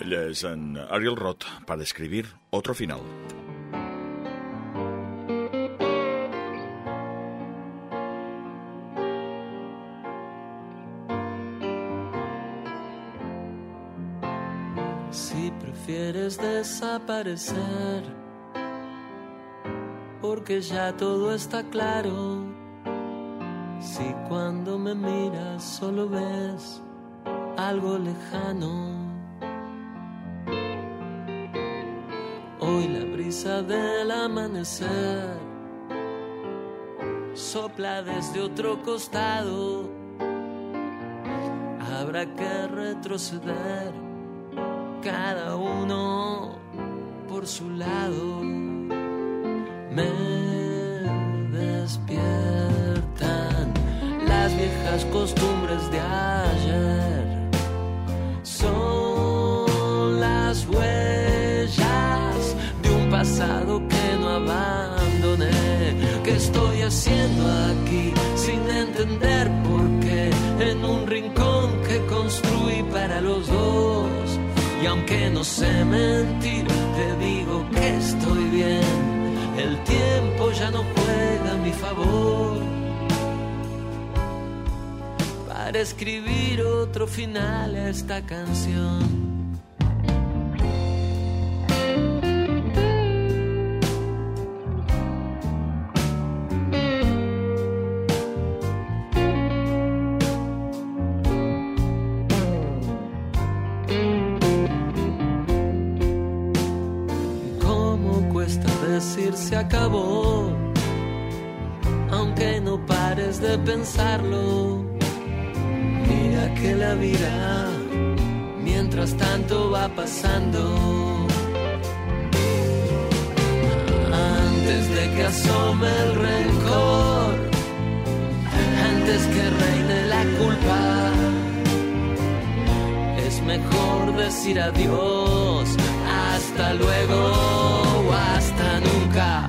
Es en Ariel Roth para escribir otro final. Si prefieres desaparecer, porque ya todo está claro. Si cuando me miras solo ves algo lejano. Brisa del amanecer sopla desde otro costado. Habrá que retroceder cada uno por su lado. Me despiertan las viejas costumbres de ayer. Haciendo aquí sin entender por qué? En un rincón que construí para los dos. Y aunque no sé mentir, te digo que estoy bien. El tiempo ya no juega a mi favor. Para escribir otro final a esta canción. Aunque no pares de pensarlo. Mira que la vida, mientras tanto va pasando. Antes de que asome el rencor, antes que reine la culpa, es mejor decir adiós, hasta luego o hasta nunca.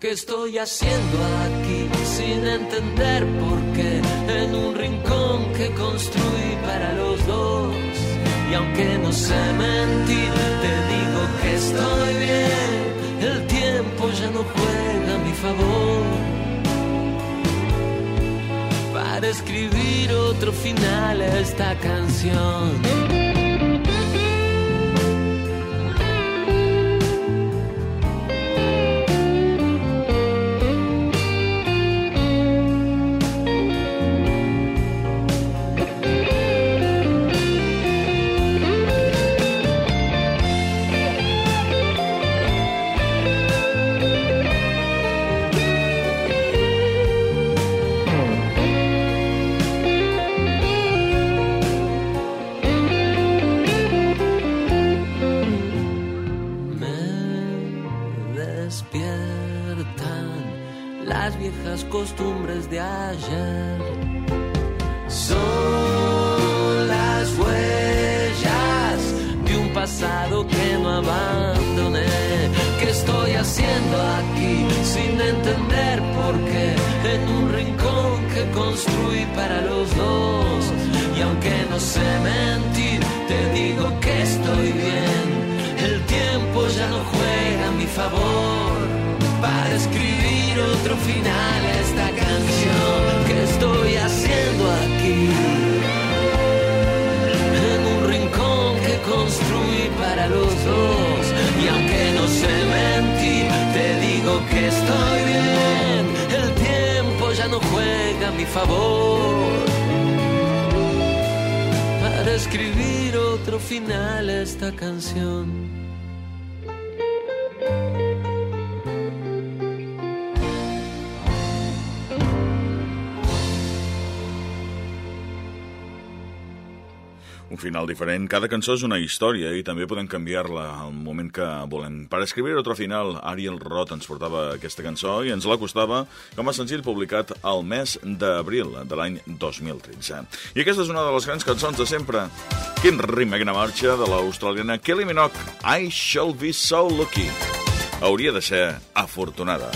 ¿Qué estoy haciendo aquí sin entender por qué? En un rincón que construí para los dos. Y aunque no sé mentir, te digo que estoy bien. El tiempo ya no juega a mi favor. Para escribir otro final a esta canción. Favor para escribir otro final esta canción que estoy haciendo aquí. En un rincón que construí para los dos. Y aunque no sé mentir, te digo que estoy bien. El tiempo ya no juega a mi favor para escribir otro final esta canción. Un final diferent. Cada cançó és una història i també podem canviar-la al moment que volem. Per escribir otro final, Ariel Roth ens portava aquesta cançó i ens la costava com a senzill publicat al mes d'abril de l'any 2013. I aquesta és una de les grans cançons de sempre. Quin ritme, quina marxa de l'australiana Kelly Minogue, I Shall Be So Lucky. Hauria de ser afortunada.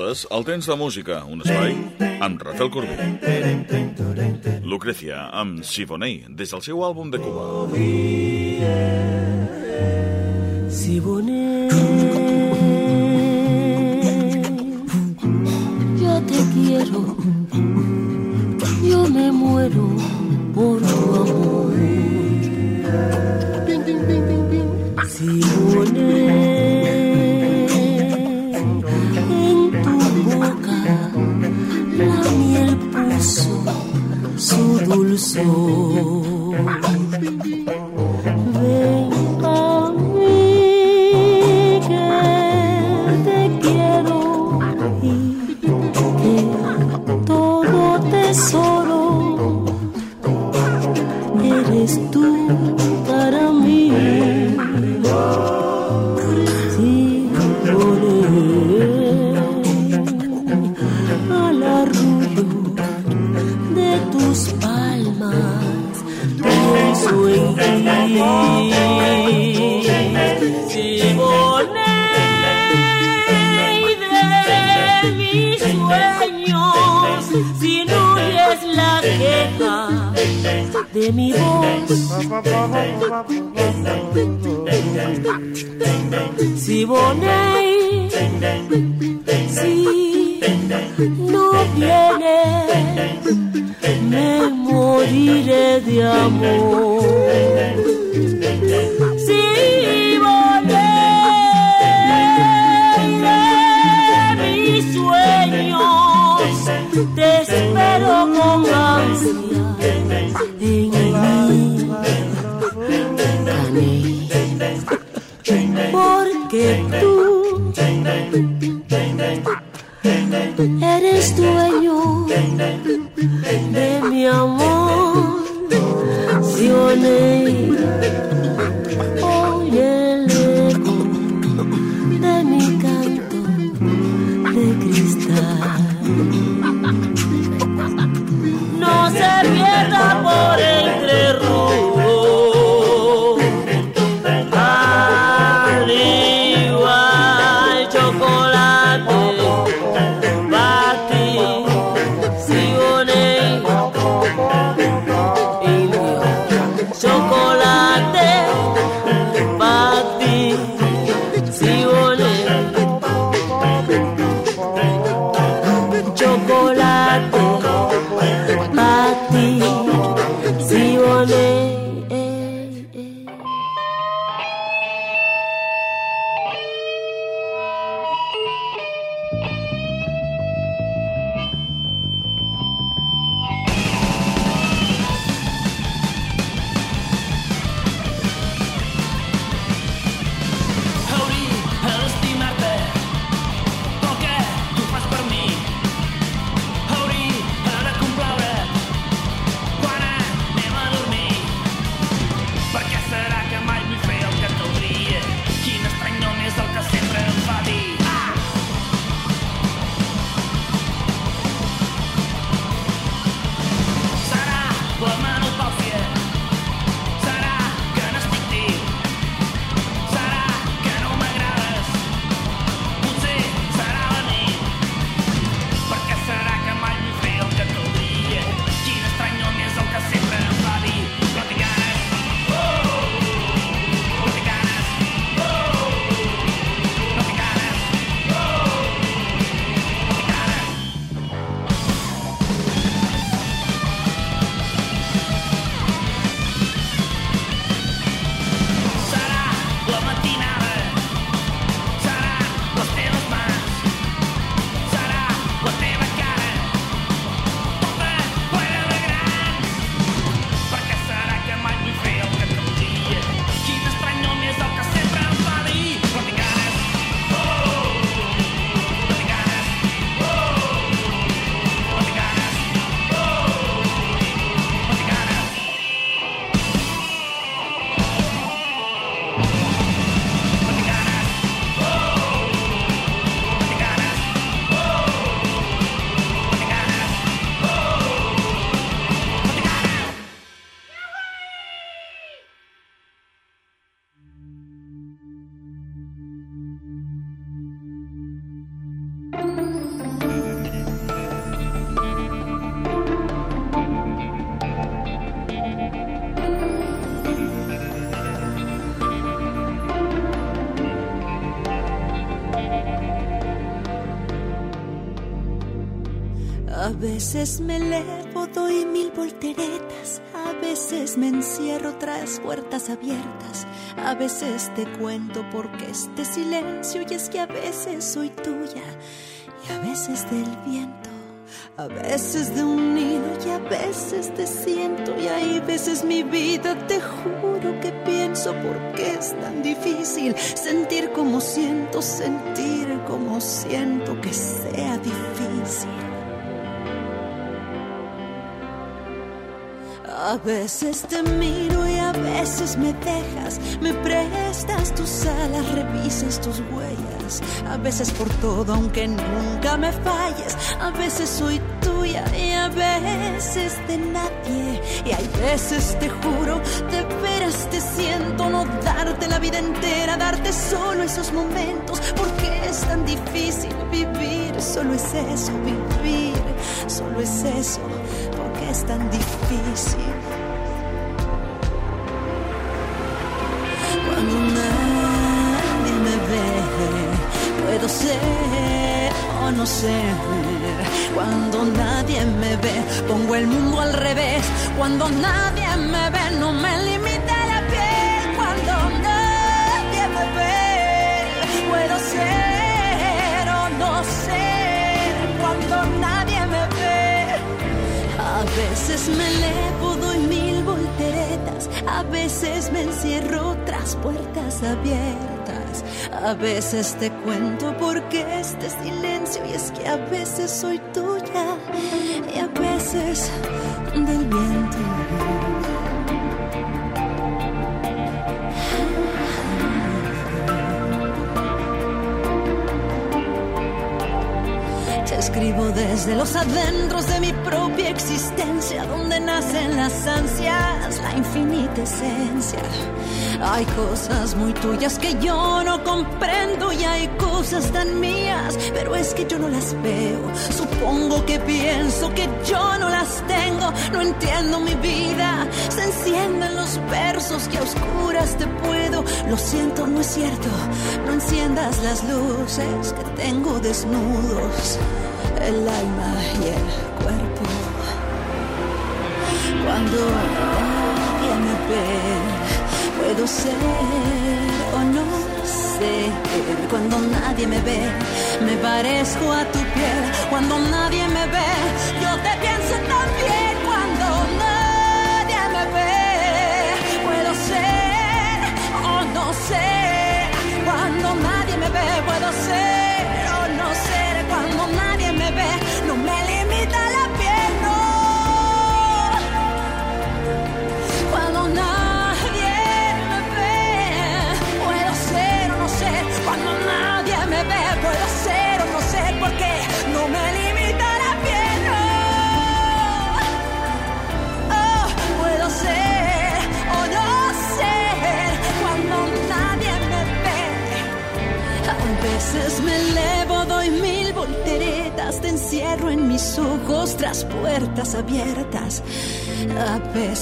escoltes el temps de música, un espai amb Rafael Corbí. Lucrecia amb Siboney, des del seu àlbum de Cuba. Siboney, yo te quiero, yo me muero por tu amor. Siboney. su dulzor. Veces me elevo, doy mil volteretas. A veces me encierro tras puertas abiertas. A veces te cuento porque este silencio y es que a veces soy tuya y a veces del viento. A veces de un nido y a veces te siento y hay veces mi vida te juro que pienso porque es tan difícil sentir como siento, sentir como siento que sea difícil. A veces te miro y a veces me dejas, me prestas tus alas, revisas tus huellas. A veces por todo, aunque nunca me falles. A veces soy tuya y a veces de nadie. Y hay veces te juro, de veras te siento no darte la vida entera, darte solo esos momentos, porque es tan difícil vivir. Solo es eso, vivir, solo es eso, es tan difícil. Cuando nadie me ve, puedo ser o no ser. Cuando nadie me ve, pongo el mundo al revés. Cuando nadie me ve, no me limita la piel. Cuando nadie me ve, puedo ser o no ser. Cuando nadie veces me elevo, doy mil volteretas. A veces me encierro tras puertas abiertas. A veces te cuento porque este silencio y es que a veces soy tuya y a veces del viento. Escribo desde los adentros de mi propia existencia, donde nacen las ansias, la infinita esencia. Hay cosas muy tuyas que yo no comprendo y hay cosas tan mías, pero es que yo no las veo. Supongo que pienso que yo no las tengo, no entiendo mi vida. Se encienden los versos que a oscuras te puedo. Lo siento, no es cierto. No enciendas las luces que tengo desnudos, el alma y el cuerpo. Cuando nadie me ve, puedo ser o no ser. Cuando nadie me ve, me parezco a tu piel. Cuando nadie me ve, yo te pienso también.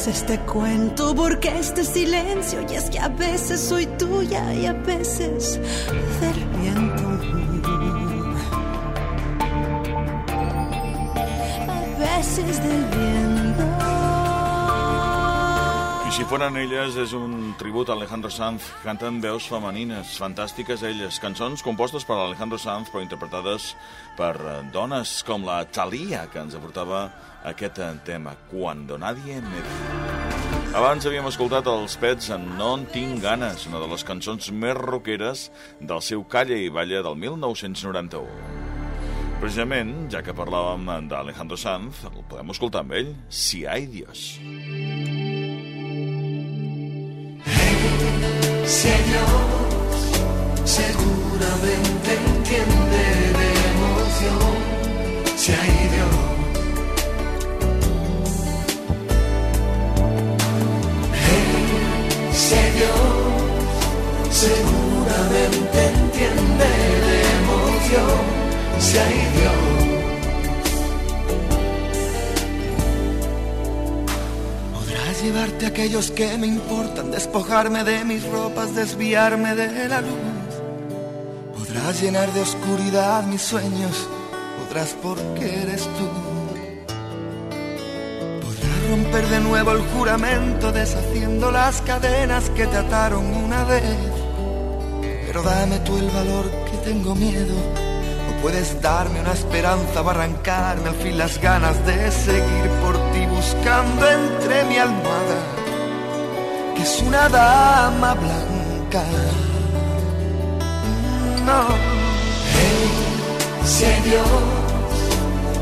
Veces te cuento porque este silencio y es que a veces soy tuya y a veces Foren elles, és un tribut a Alejandro Sanz. Canten veus femenines, fantàstiques elles. Cançons compostes per Alejandro Sanz, però interpretades per eh, dones com la Thalia, que ens aportava aquest eh, tema, Cuando nadie me ve. Abans havíem escoltat els Pets en No en tinc ganes, una de les cançons més rockeres del seu Calla i Balla del 1991. Precisament, ja que parlàvem d'Alejandro Sanz, el podem escoltar amb ell, Si hay Dios. Si hay Dios, seguramente entiende de emoción. Si hay Dios. Si hay Dios, seguramente entiende de emoción. Si hay Dios. llevarte a aquellos que me importan, despojarme de mis ropas, desviarme de la luz. Podrás llenar de oscuridad mis sueños, podrás porque eres tú. Podrás romper de nuevo el juramento, deshaciendo las cadenas que te ataron una vez. Pero dame tú el valor que tengo miedo Puedes darme una esperanza o arrancarme al fin las ganas de seguir por ti buscando entre mi almohada, que es una dama blanca. No. Hey, si hay Dios,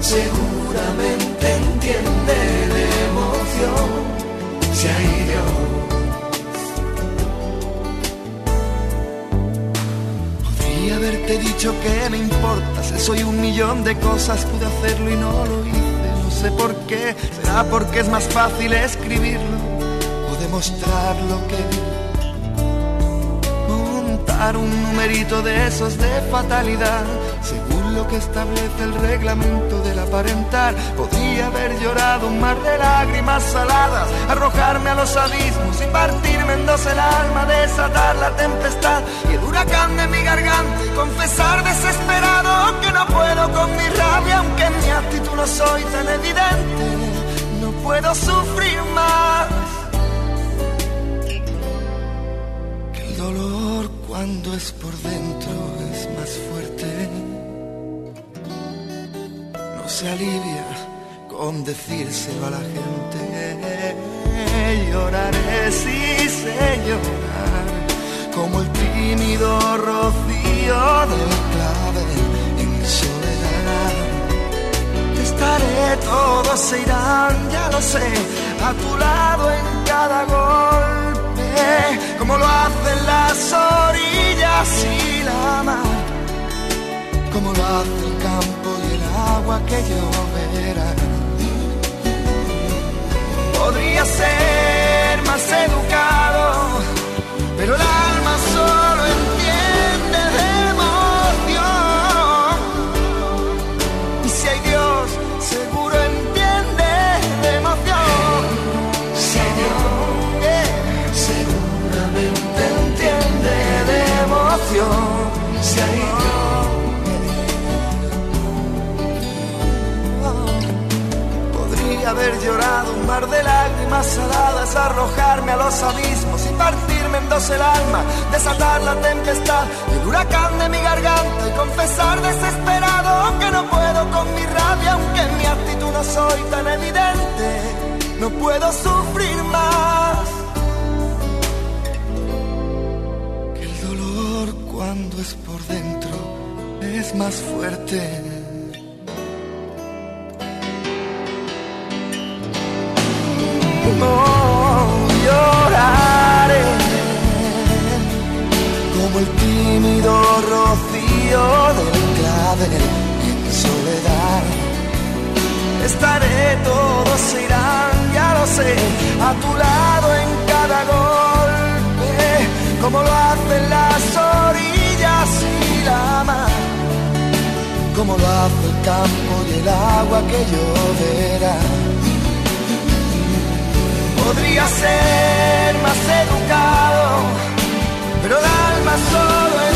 seguramente entiende de emoción. Si hay Dios, Podría haberte dicho que me importas, soy un millón de cosas, pude hacerlo y no lo hice, no sé por qué, será porque es más fácil escribirlo o demostrar lo que vi. Montar un numerito de esos de fatalidad, lo que establece el reglamento del aparentar, podría haber llorado un mar de lágrimas saladas, arrojarme a los abismos y partirme en dos el alma, desatar la tempestad y el huracán de mi garganta confesar desesperado que no puedo con mi rabia, aunque en mi actitud no soy tan evidente, no puedo sufrir más. Que el dolor cuando es por dentro se alivia con decírselo a la gente. Lloraré, sí llorar, como el tímido rocío del clavel en soledad. Estaré, todos se irán, ya lo sé, a tu lado en cada golpe, como lo hacen las orillas y la mar, como lo hace el campo y el agua que lloverá. Podría ser más educado, pero el haber llorado un mar de lágrimas saladas, arrojarme a los abismos y partirme en dos el alma, desatar la tempestad, el huracán de mi garganta y confesar desesperado que no puedo con mi rabia, aunque mi actitud no soy tan evidente, no puedo sufrir más. Que el dolor cuando es por dentro es más fuerte. Tímido rocío del clavel en soledad. Estaré, todos irán, ya lo sé, a tu lado en cada golpe, como lo hacen las orillas y la mar, como lo hace el campo y el agua que lloverá podría ser más educado, pero el alma solo entiende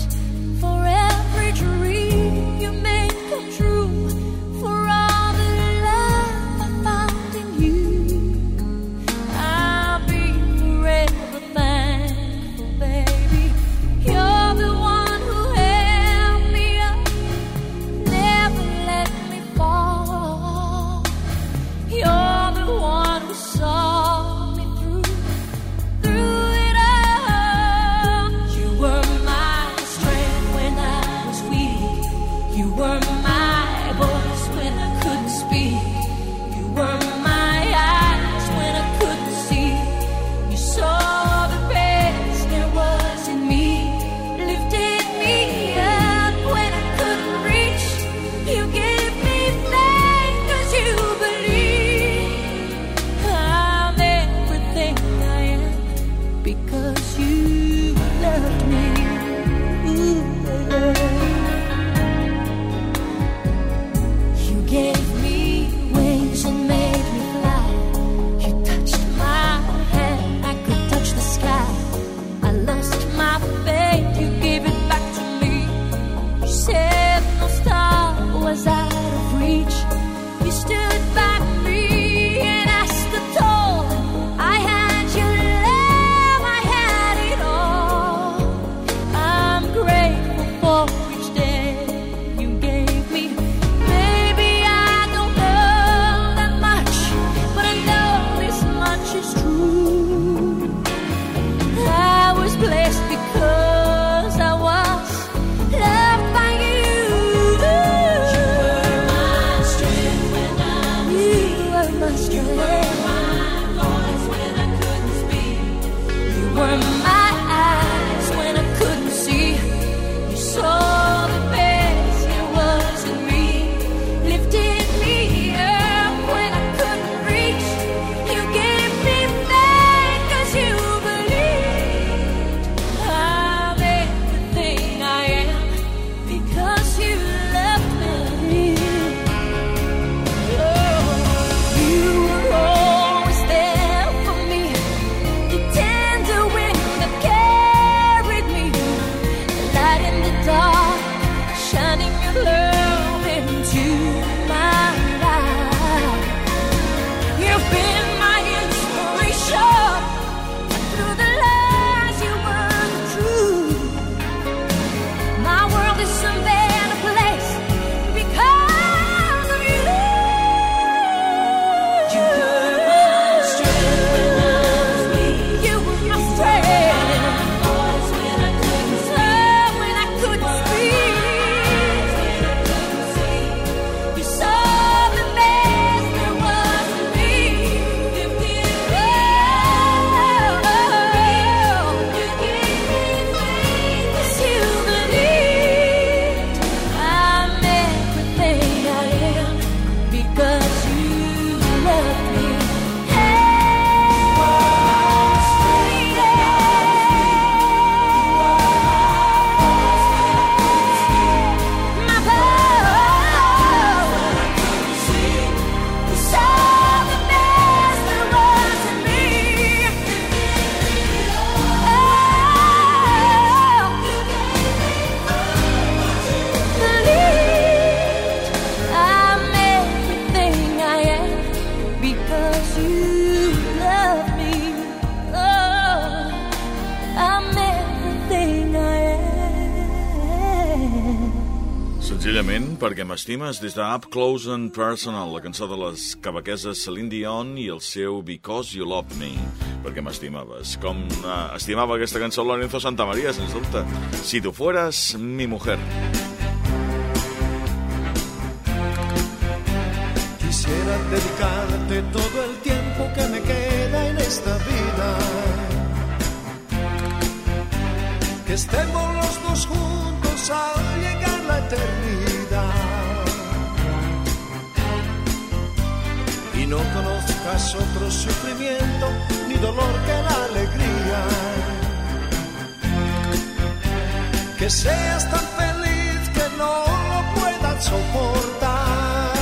dark, shining your light. M'estimes des de Up Close and Personal, la cançó de les cavaqueses Celine Dion i el seu Because You Love Me, perquè m'estimaves. Com eh, estimava aquesta cançó Lorenzo Santamaría, sens dubte. Si tu fueras mi mujer. Quisiera dedicarte todo el tiempo que me queda en esta vida. Que estemos los dos juntos al llegar la eternidad. no conozcas otro sufrimiento ni dolor que la alegría. Que seas tan feliz que no lo puedas soportar.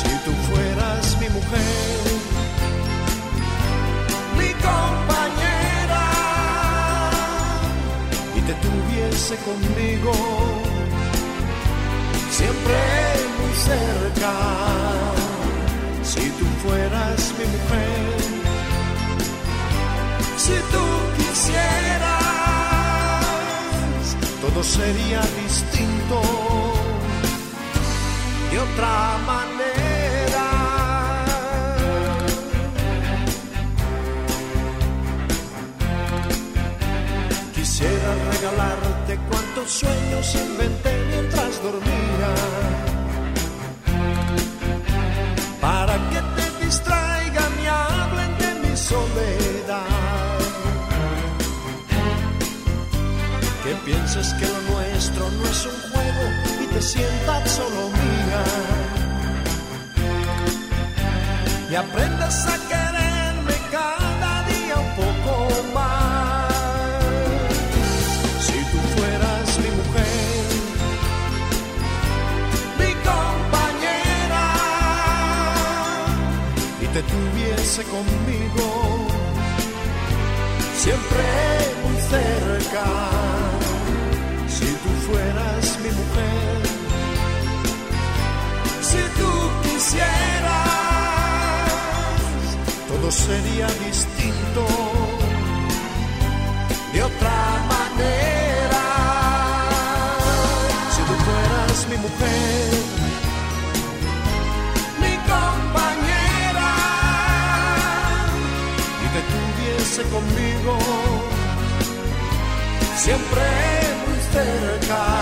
Si tú fueras mi mujer, mi compañera, y te tuviese conmigo, siempre muy cerca mi mujer, si tú quisieras, todo sería distinto de otra manera. Quisiera regalarte cuantos sueños inventé te sientas solo mía. Y aprendas a quererme cada día un poco más. Si tú fueras mi mujer, mi compañera, y te tuviese conmigo, siempre muy cerca. Si tú fueras mi mujer, sería distinto de otra manera. Si tú fueras mi mujer, mi compañera, y te tuviese conmigo, siempre muy cerca.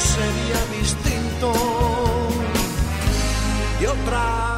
Sería distinto de otra.